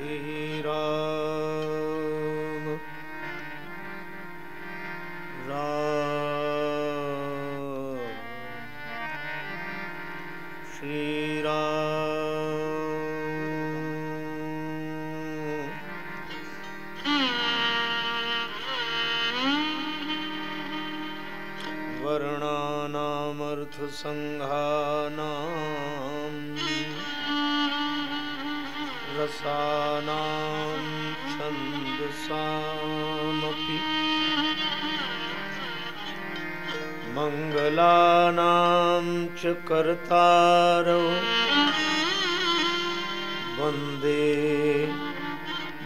श्रीराम। वर्णानामर्थसङ्घानाम् रसानां छन्दसामपि। मङ्गलानां च कर्तारौ। वंदे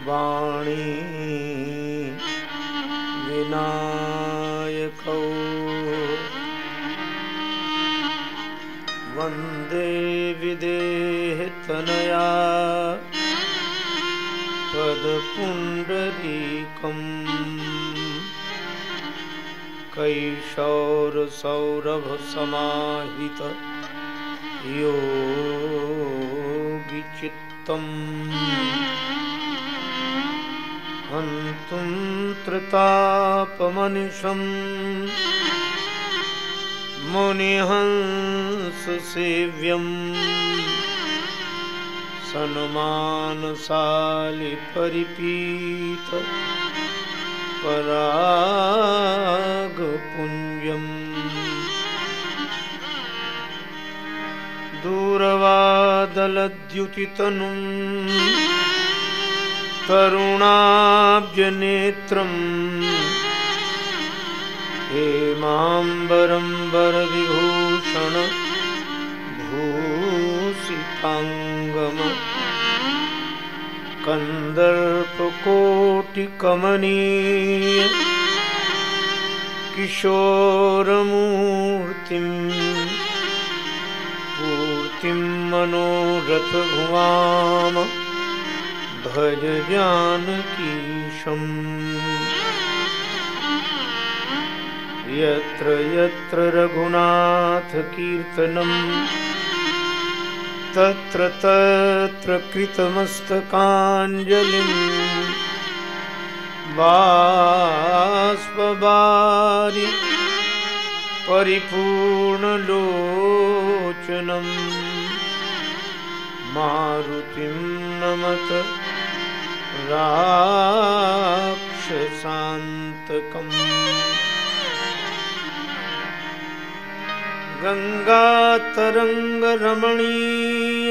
वाणी विनायकौ। वंदे विदेहतनया। पदपुण्डरीकम् कैशौरसौरभसमाहित योगिचित्तम् हन्तुं त्रितापमनिशम् मुनिहंससेव्यम् सन्मानशालिपरिपीत परागपुञ्जम् दूरवादलद्युतितनुं तरुणाब्जनेत्रम्। हेमाम्बरं वरविभूषण भूषिताङ्गम कन्दर्पकोटिकमनीय किशोरमूर्तिम् पूर्तिं मनोरथभुवाम भज जानकीशम् यत्र यत्र रघुनाथकीर्तनम् तत्र तत्र कृतमस्तकाञ्जलिम् बाष्पवारि परिपूर्णलोचनम् मारुतिं नमत राक्षसान्तकम् गङ्गातरङ्गरमणीय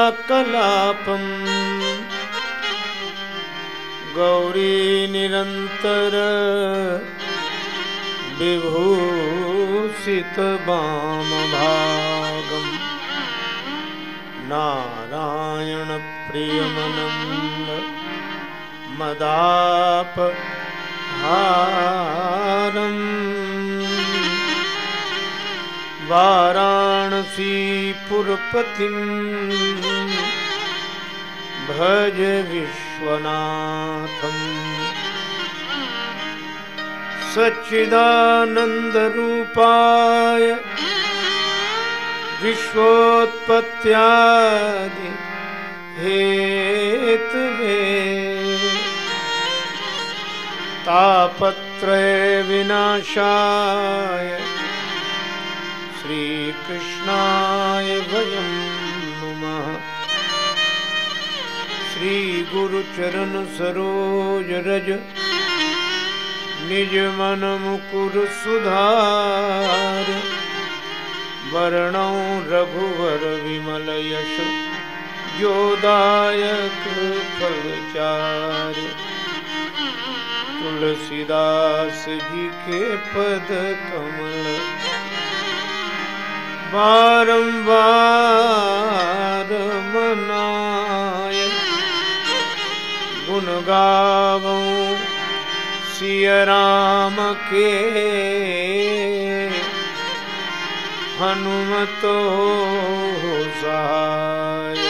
जटाकलापम् गौरीनिरन्तर विभूषितवामभागम् नारायणप्रियमनन्द मदाप हारम् वाराणसीपुरपतिं भज विश्वनाथम्। सच्चिदानन्दरूपाय विश्वोत्पत्त्यादि हेतवे तापत्रय विनाशाय श्रीकृष्णाय वयं नुमः। श्रीगुरुचरणसरोजरज निजमनमुकुर सुधार वर्णौ रघुवर विमल यश जोदायक फलचार्य तुलसीदास जी के पद कमल। बारंबार मनाय गुण गावों सिय राम के। हनुमतो सहाय।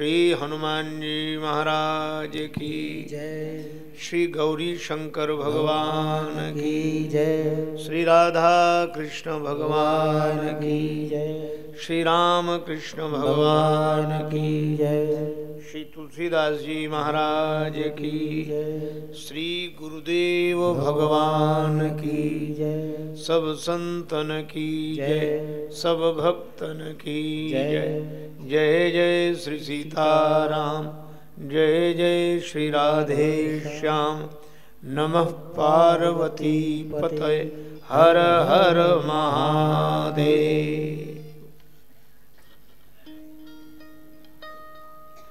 श्री हनुमान जी महाराज की जय। श्री गौरी शंकर भगवान की जय। श्री राधा कृष्ण भगवान की जय। श्री राम कृष्ण भगवान की जय। श्री तुलसीदास जी महाराज की जय। श्री गुरुदेव भगवान की जय। सब संतन की जय। सब भक्तन की जय। जय जय श्री सीताराम। जय जय श्री राधे श्याम। नमः पार्वती पतय। हर हर महादेव।